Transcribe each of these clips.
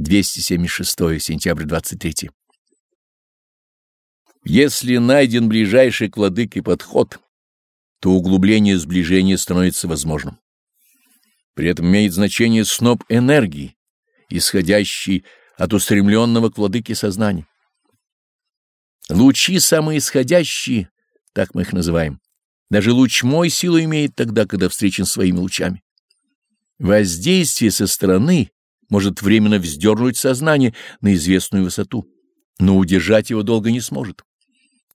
276 сентябрь 23. Если найден ближайший к владыке подход, то углубление сближения становится возможным. При этом имеет значение сноп энергии, исходящий от устремленного к владыке сознания. Лучи самоисходящие, так мы их называем, даже луч мой силу имеет тогда, когда встречен своими лучами. Воздействие со стороны может временно вздернуть сознание на известную высоту, но удержать его долго не сможет.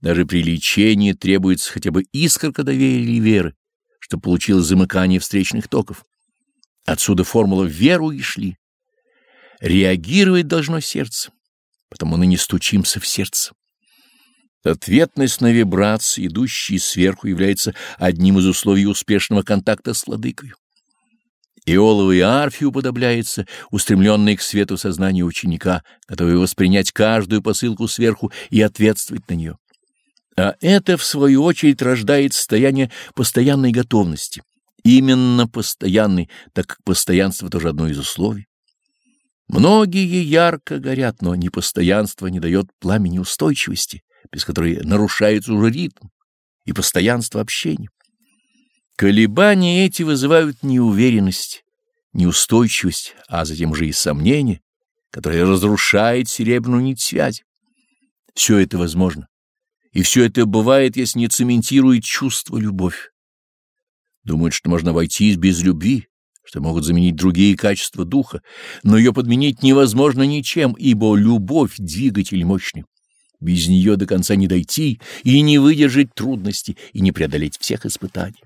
Даже при лечении требуется хотя бы искорка доверия или веры, чтобы получилось замыкание встречных токов. Отсюда формула «веру и шли». Реагировать должно сердце, потому мы не стучимся в сердце. Ответность на вибрации, идущие сверху, является одним из условий успешного контакта с владыкой. Иоловой арфе уподобляется устремленной к свету сознания ученика, готовый воспринять каждую посылку сверху и ответствовать на нее. А это, в свою очередь, рождает состояние постоянной готовности. Именно постоянный, так как постоянство тоже одно из условий. Многие ярко горят, но непостоянство не дает пламени устойчивости, без которой нарушается уже ритм и постоянство общения. Колебания эти вызывают неуверенность, неустойчивость, а затем же и сомнение, которое разрушает серебряную нить связи. Все это возможно и все это бывает, если не цементирует чувство любовь. Думают, что можно обойтись без любви, что могут заменить другие качества духа, но ее подменить невозможно ничем, ибо любовь — двигатель мощный. Без нее до конца не дойти и не выдержать трудностей, и не преодолеть всех испытаний.